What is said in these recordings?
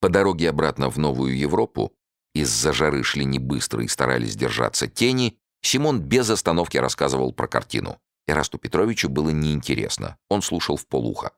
По дороге обратно в Новую Европу, из-за жары шли не быстро и старались держаться тени, Симон без остановки рассказывал про картину. Ирасту Петровичу было неинтересно. Он слушал в полухо.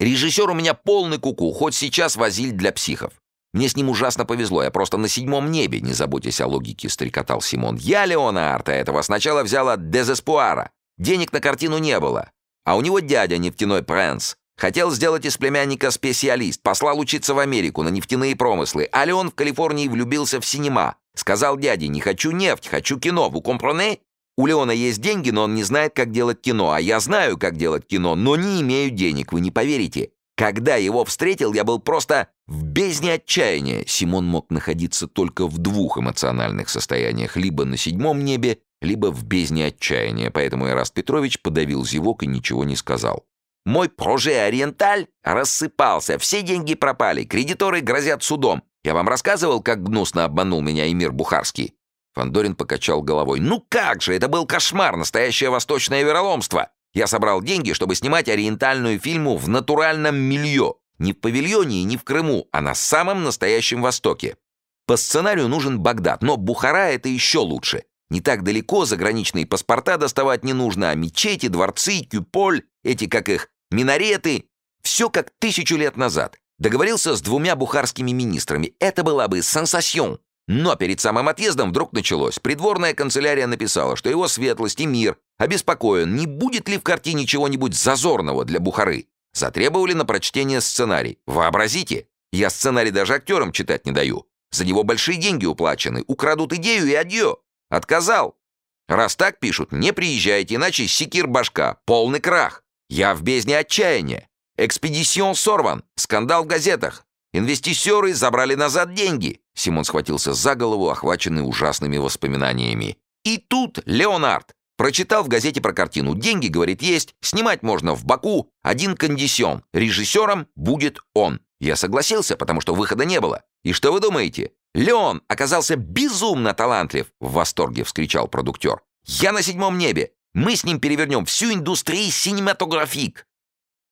«Режиссер у меня полный куку, -ку, хоть сейчас возиль для психов. Мне с ним ужасно повезло, я просто на седьмом небе, не заботясь о логике, стрекотал Симон. Я Леона Арта этого сначала взял от Дезеспуара. Денег на картину не было. А у него дядя нефтяной принц. Хотел сделать из племянника специалист, послал учиться в Америку на нефтяные промыслы, а в Калифорнии влюбился в синема. Сказал дяде, не хочу нефть, хочу кино, вы компроне? У Леона есть деньги, но он не знает, как делать кино, а я знаю, как делать кино, но не имею денег, вы не поверите. Когда его встретил, я был просто в бездне отчаяния. Симон мог находиться только в двух эмоциональных состояниях, либо на седьмом небе, либо в бездне отчаяния, поэтому Эраст Петрович подавил зевок и ничего не сказал. «Мой проже Ориенталь рассыпался, все деньги пропали, кредиторы грозят судом. Я вам рассказывал, как гнусно обманул меня Эмир Бухарский?» Фандорин покачал головой. «Ну как же, это был кошмар, настоящее восточное вероломство. Я собрал деньги, чтобы снимать ориентальную фильму в натуральном милье. Не в павильоне и не в Крыму, а на самом настоящем Востоке. По сценарию нужен Багдад, но Бухара — это еще лучше. Не так далеко заграничные паспорта доставать не нужно, а мечети, дворцы, кюполь, эти, как их, минареты — все как тысячу лет назад. Договорился с двумя бухарскими министрами. Это была бы сенсацион. Но перед самым отъездом вдруг началось. Придворная канцелярия написала, что его светлость и мир обеспокоен, не будет ли в картине чего-нибудь зазорного для Бухары. Затребовали на прочтение сценарий. Вообразите, я сценарий даже актерам читать не даю. За него большие деньги уплачены, украдут идею и адьё. Отказал. Раз так пишут, не приезжайте, иначе секир башка, полный крах. Я в бездне отчаяния. Экспедицион сорван, скандал в газетах. Инвестисеры забрали назад деньги. Симон схватился за голову, охваченный ужасными воспоминаниями. И тут Леонард прочитал в газете про картину. Деньги, говорит, есть, снимать можно в Баку, один кондисион. Режиссером будет он. Я согласился, потому что выхода не было. И что вы думаете? Леон оказался безумно талантлив, в восторге вскричал продуктер. Я на седьмом небе. Мы с ним перевернем всю индустрию синематографик.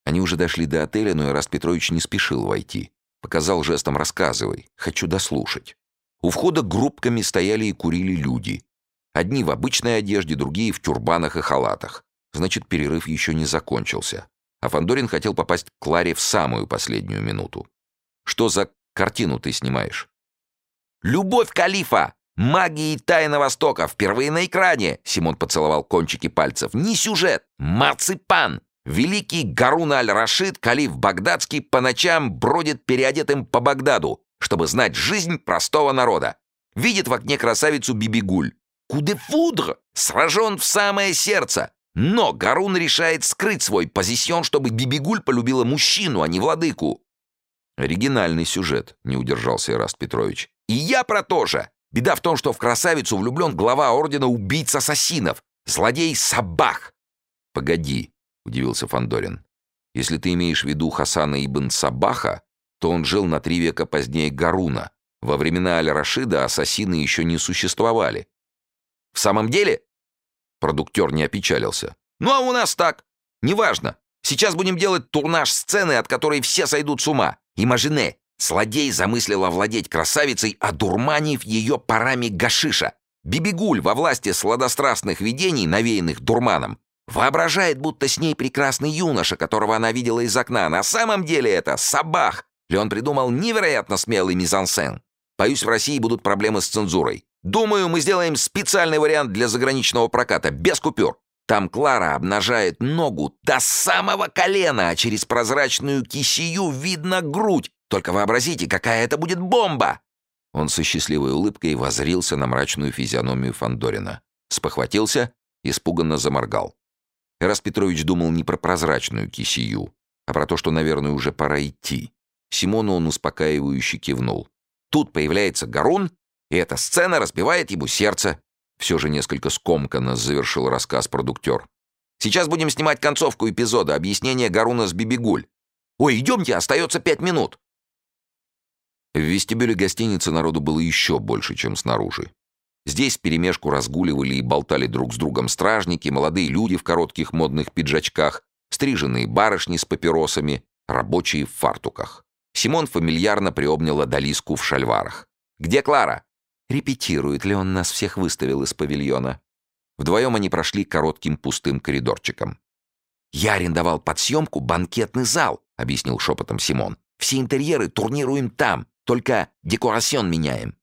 Они уже дошли до отеля, но Ираст Петрович не спешил войти. Показал жестом «рассказывай, хочу дослушать». У входа группками стояли и курили люди. Одни в обычной одежде, другие в тюрбанах и халатах. Значит, перерыв еще не закончился. А Фандорин хотел попасть к Кларе в самую последнюю минуту. «Что за картину ты снимаешь?» «Любовь Калифа! Магии Тайна Востока! Впервые на экране!» Симон поцеловал кончики пальцев. «Не сюжет! Марципан! Великий Гарун аль-Рашид, калиф багдадский, по ночам бродит переодетым по Багдаду, чтобы знать жизнь простого народа. Видит в окне красавицу Бибигуль. Кудефудр! Сражен в самое сердце. Но Гарун решает скрыть свой позицион, чтобы Бибигуль полюбила мужчину, а не владыку. Оригинальный сюжет, не удержался Ираст Петрович. И я про то же. Беда в том, что в красавицу влюблен глава ордена убийц-ассасинов, злодей Сабах. Погоди, — удивился Фандорин. «Если ты имеешь в виду Хасана ибн Сабаха, то он жил на три века позднее Гаруна. Во времена Аль-Рашида ассасины еще не существовали». «В самом деле?» Продуктер не опечалился. «Ну а у нас так. Неважно. Сейчас будем делать турнаж сцены, от которой все сойдут с ума. И Мажине, злодей замыслил овладеть красавицей, одурманив ее парами гашиша. Бибигуль во власти сладострастных видений, навеянных дурманом, Воображает, будто с ней прекрасный юноша, которого она видела из окна. На самом деле это Сабах. Леон придумал невероятно смелый мизансцен. Боюсь, в России будут проблемы с цензурой. Думаю, мы сделаем специальный вариант для заграничного проката, без купюр. Там Клара обнажает ногу до самого колена, а через прозрачную кисию видно грудь. Только вообразите, какая это будет бомба!» Он со счастливой улыбкой возрился на мрачную физиономию Фандорина, спохватился, испуганно заморгал. Эрас Петрович думал не про прозрачную кисию, а про то, что, наверное, уже пора идти. Симону он успокаивающе кивнул. Тут появляется Гарун, и эта сцена разбивает ему сердце. Все же несколько скомканно завершил рассказ продуктер. Сейчас будем снимать концовку эпизода, объяснение Гаруна с Бибигуль. Ой, идемте, остается пять минут. В вестибюле гостиницы народу было еще больше, чем снаружи. Здесь вперемешку разгуливали и болтали друг с другом стражники, молодые люди в коротких модных пиджачках, стриженные барышни с папиросами, рабочие в фартуках. Симон фамильярно приобнял Адалиску в шальварах. «Где Клара?» «Репетирует ли он нас всех выставил из павильона?» Вдвоем они прошли коротким пустым коридорчиком. «Я арендовал под съемку банкетный зал», — объяснил шепотом Симон. «Все интерьеры турнируем там, только декорацион меняем».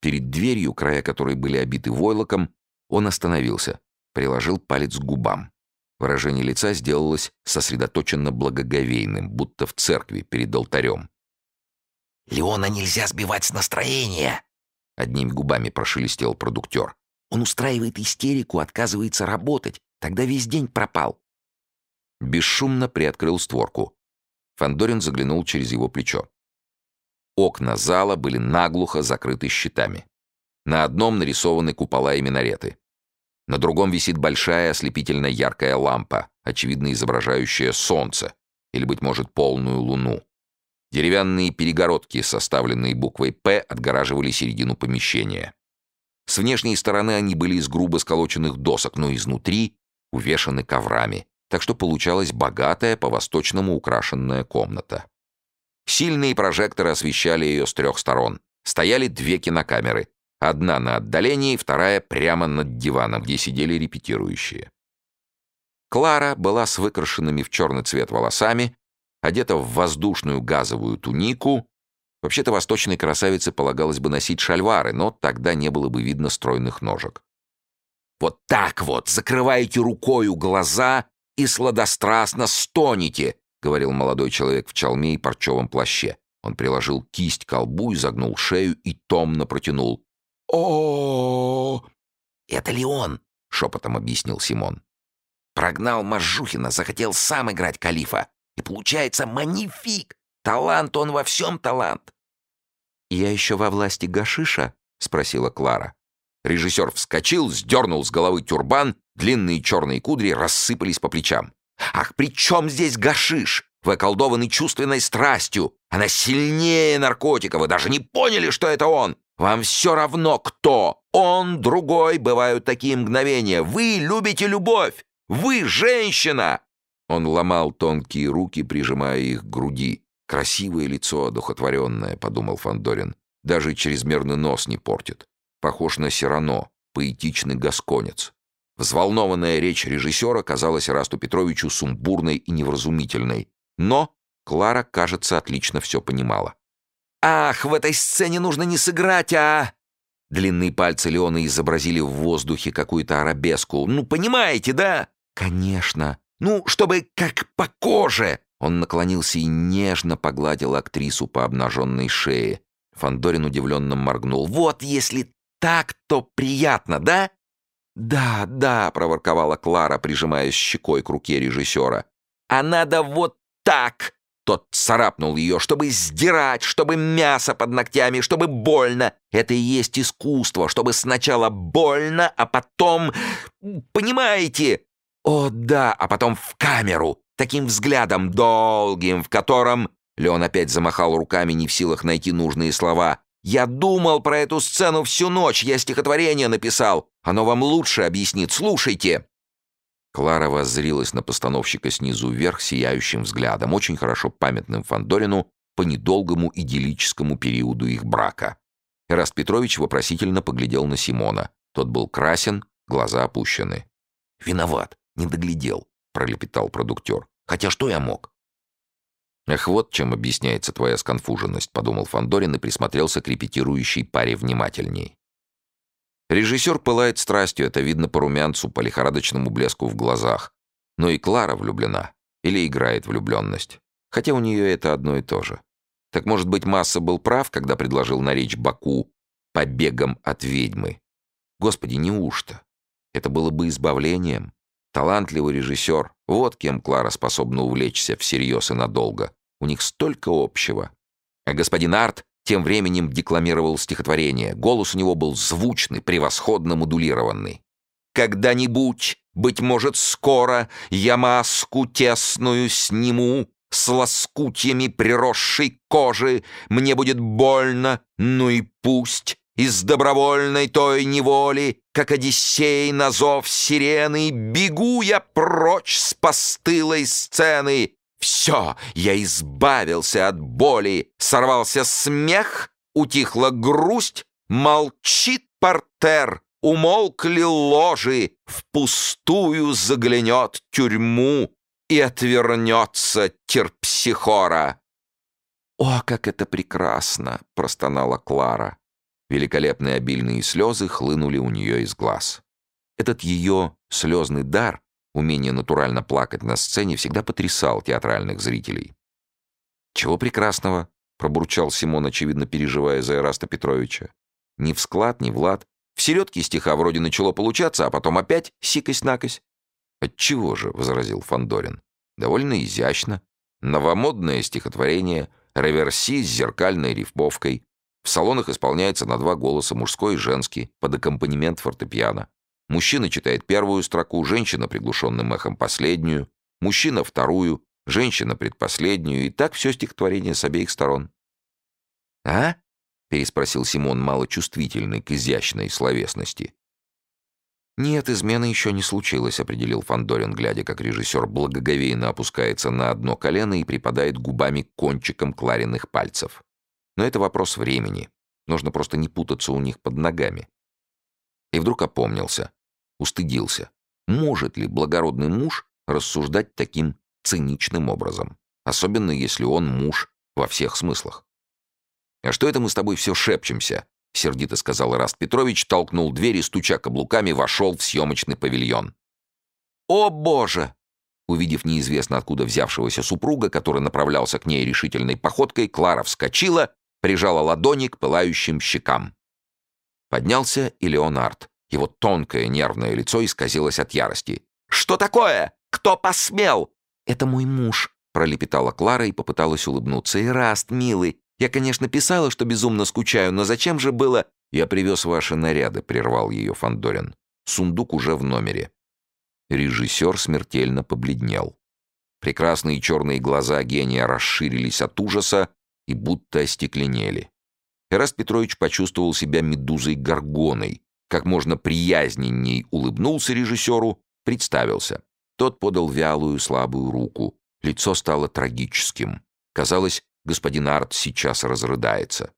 Перед дверью, края которой были обиты войлоком, он остановился, приложил палец к губам. Выражение лица сделалось сосредоточенно благоговейным, будто в церкви перед алтарем. «Леона нельзя сбивать с настроения!» Одними губами прошелестел продуктер. «Он устраивает истерику, отказывается работать. Тогда весь день пропал». Бесшумно приоткрыл створку. Фандорин заглянул через его плечо. Окна зала были наглухо закрыты щитами. На одном нарисованы купола и минареты. На другом висит большая ослепительно яркая лампа, очевидно изображающая солнце или, быть может, полную луну. Деревянные перегородки, составленные буквой «П», отгораживали середину помещения. С внешней стороны они были из грубо сколоченных досок, но изнутри увешаны коврами, так что получалась богатая, по-восточному украшенная комната. Сильные прожекторы освещали ее с трех сторон. Стояли две кинокамеры. Одна на отдалении, вторая прямо над диваном, где сидели репетирующие. Клара была с выкрашенными в черный цвет волосами, одета в воздушную газовую тунику. Вообще-то восточной красавице полагалось бы носить шальвары, но тогда не было бы видно стройных ножек. «Вот так вот, закрываете рукою глаза и сладострастно стонете», — говорил молодой человек в чалме и парчевом плаще. Он приложил кисть к колбу, изогнул шею и томно протянул. о «Это ли он?» — шепотом объяснил Симон. «Прогнал Мажухина, захотел сам играть калифа. И получается манифик. Талант он во всем талант». «Я еще во власти Гашиша?» — спросила Клара. Режиссер вскочил, сдернул с головы тюрбан, длинные черные кудри рассыпались по плечам. Ах, при чем здесь гашиш? Вы околдованы чувственной страстью. Она сильнее наркотика. Вы даже не поняли, что это он. Вам все равно, кто. Он, другой. Бывают такие мгновения. Вы любите любовь. Вы женщина. Он ломал тонкие руки, прижимая их к груди. «Красивое лицо, одухотворенное», — подумал Фандорин. «Даже чрезмерный нос не портит. Похож на Сирано, поэтичный гасконец. Взволнованная речь режиссера казалась Расту Петровичу сумбурной и невразумительной. Но Клара, кажется, отлично все понимала. «Ах, в этой сцене нужно не сыграть, а...» Длинные пальцы Леона изобразили в воздухе какую-то арабеску. «Ну, понимаете, да?» «Конечно. Ну, чтобы как по коже!» Он наклонился и нежно погладил актрису по обнаженной шее. Фандорин удивленно моргнул. «Вот если так, то приятно, да?» «Да, да», — проворковала Клара, прижимаясь щекой к руке режиссера. «А надо вот так!» Тот царапнул ее, чтобы сдирать, чтобы мясо под ногтями, чтобы больно. Это и есть искусство, чтобы сначала больно, а потом... Понимаете? О, да, а потом в камеру, таким взглядом долгим, в котором... Леон опять замахал руками, не в силах найти нужные слова. Я думал про эту сцену всю ночь, я стихотворение написал. Оно вам лучше объяснит, слушайте!» Клара воззрилась на постановщика снизу вверх сияющим взглядом, очень хорошо памятным Фандорину по недолгому идиллическому периоду их брака. Эраст Петрович вопросительно поглядел на Симона. Тот был красен, глаза опущены. «Виноват, не доглядел», — пролепетал продуктер. «Хотя что я мог? «Ах, вот чем объясняется твоя сконфуженность», — подумал Фандорин и присмотрелся к репетирующей паре внимательней. Режиссер пылает страстью, это видно по румянцу, по лихорадочному блеску в глазах. Но и Клара влюблена. Или играет влюбленность. Хотя у нее это одно и то же. Так может быть, Масса был прав, когда предложил наречь Баку побегом от ведьмы? Господи, неужто? Это было бы избавлением. Талантливый режиссер. Вот кем Клара способна увлечься всерьез и надолго. У них столько общего. А господин Арт тем временем декламировал стихотворение. Голос у него был звучный, превосходно модулированный. «Когда-нибудь, быть может, скоро, я маску тесную сниму, с лоскутьями приросшей кожи, мне будет больно, ну и пусть, из добровольной той неволи, как Одиссей на зов сирены, бегу я прочь с постылой сцены, Все, я избавился от боли, сорвался смех, утихла грусть, молчит портер, умолкли ложи, впустую заглянет тюрьму и отвернется терпсихора. «О, как это прекрасно!» — простонала Клара. Великолепные обильные слезы хлынули у нее из глаз. Этот ее слезный дар, умение натурально плакать на сцене, всегда потрясал театральных зрителей. «Чего прекрасного?» — пробурчал Симон, очевидно переживая за Эраста Петровича. «Ни в склад, ни в лад. В середке стиха вроде начало получаться, а потом опять сикость-накость». «Отчего же?» — возразил Фандорин. «Довольно изящно. Новомодное стихотворение, реверси с зеркальной рифмовкой. В салонах исполняется на два голоса, мужской и женский, под аккомпанемент фортепиано. Мужчина читает первую строку, женщина приглушенным эхом последнюю, мужчина вторую, женщина предпоследнюю, и так все стихотворение с обеих сторон. «А?» — переспросил Симон, малочувствительный к изящной словесности. «Нет, измены еще не случилось», — определил Фандорин, глядя, как режиссер благоговейно опускается на одно колено и припадает губами к кончикам пальцев. Но это вопрос времени. Нужно просто не путаться у них под ногами. И вдруг опомнился, устыдился. Может ли благородный муж рассуждать таким циничным образом? Особенно если он муж во всех смыслах. «А что это мы с тобой все шепчемся?» — сердито сказал Ираст Петрович, толкнул дверь и, стуча каблуками, вошел в съемочный павильон. «О, Боже!» Увидев неизвестно откуда взявшегося супруга, который направлялся к ней решительной походкой, Клара вскочила, прижала ладони к пылающим щекам. Поднялся и Леонард. Его тонкое нервное лицо исказилось от ярости. «Что такое? Кто посмел?» «Это мой муж», — пролепетала Клара и попыталась улыбнуться. «Ираст, милый, я, конечно, писала, что безумно скучаю, но зачем же было...» «Я привез ваши наряды», — прервал ее Фандорин. «Сундук уже в номере». Режиссер смертельно побледнел. Прекрасные черные глаза гения расширились от ужаса и будто остекленели. Эраст Петрович почувствовал себя медузой-горгоной, как можно приязненней улыбнулся режиссеру, представился. Тот подал вялую, слабую руку. Лицо стало трагическим. Казалось, господин Арт сейчас разрыдается.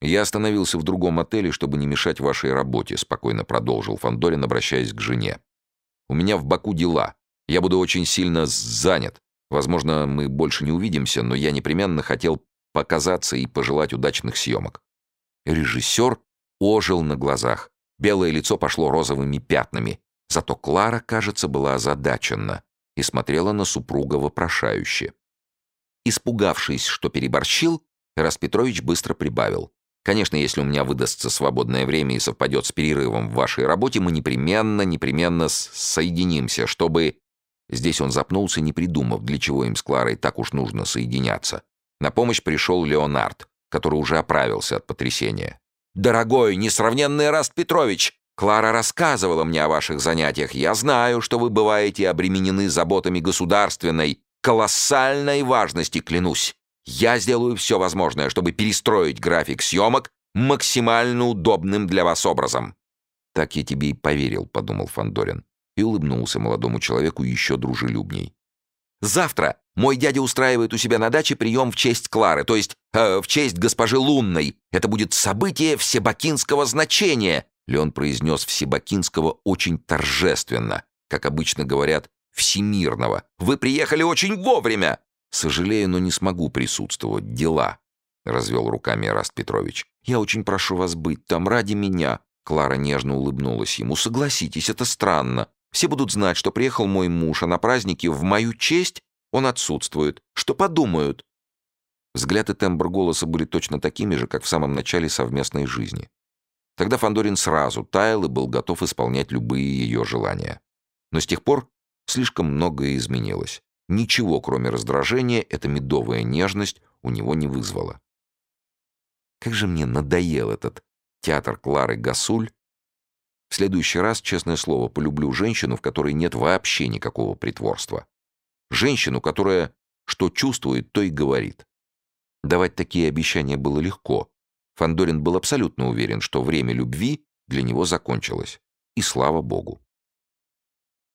«Я остановился в другом отеле, чтобы не мешать вашей работе», спокойно продолжил Фандорин, обращаясь к жене. «У меня в Баку дела. Я буду очень сильно занят. Возможно, мы больше не увидимся, но я непременно хотел показаться и пожелать удачных съемок». Режиссер ожил на глазах. Белое лицо пошло розовыми пятнами. Зато Клара, кажется, была озадачена и смотрела на супруга вопрошающе. Испугавшись, что переборщил, Распетрович быстро прибавил. «Конечно, если у меня выдастся свободное время и совпадет с перерывом в вашей работе, мы непременно, непременно соединимся, чтобы...» Здесь он запнулся, не придумав, для чего им с Кларой так уж нужно соединяться. На помощь пришел Леонард, который уже оправился от потрясения. «Дорогой, несравненный Раст Петрович, Клара рассказывала мне о ваших занятиях. Я знаю, что вы бываете обременены заботами государственной, колоссальной важности, клянусь. Я сделаю все возможное, чтобы перестроить график съемок максимально удобным для вас образом». «Так я тебе и поверил», — подумал Фандорин и улыбнулся молодому человеку еще дружелюбней. «Завтра мой дядя устраивает у себя на даче прием в честь Клары, то есть э, в честь госпожи Лунной. Это будет событие всебакинского значения!» Леон произнес всебакинского очень торжественно, как обычно говорят, всемирного. «Вы приехали очень вовремя!» «Сожалею, но не смогу присутствовать. Дела», — развел руками Раст Петрович. «Я очень прошу вас быть там ради меня». Клара нежно улыбнулась ему. «Согласитесь, это странно. Все будут знать, что приехал мой муж, а на празднике в мою честь он отсутствует. Что подумают?» Взгляд и тембр голоса были точно такими же, как в самом начале совместной жизни. Тогда Фандорин сразу таял и был готов исполнять любые ее желания. Но с тех пор слишком многое изменилось. Ничего, кроме раздражения, эта медовая нежность у него не вызвала. Как же мне надоел этот театр Клары Гасуль. В следующий раз, честное слово, полюблю женщину, в которой нет вообще никакого притворства. Женщину, которая что чувствует, то и говорит. Давать такие обещания было легко. Фандорин был абсолютно уверен, что время любви для него закончилось. И слава богу.